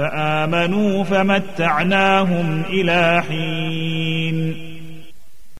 فآمنوا فمتعناهم إلى حين.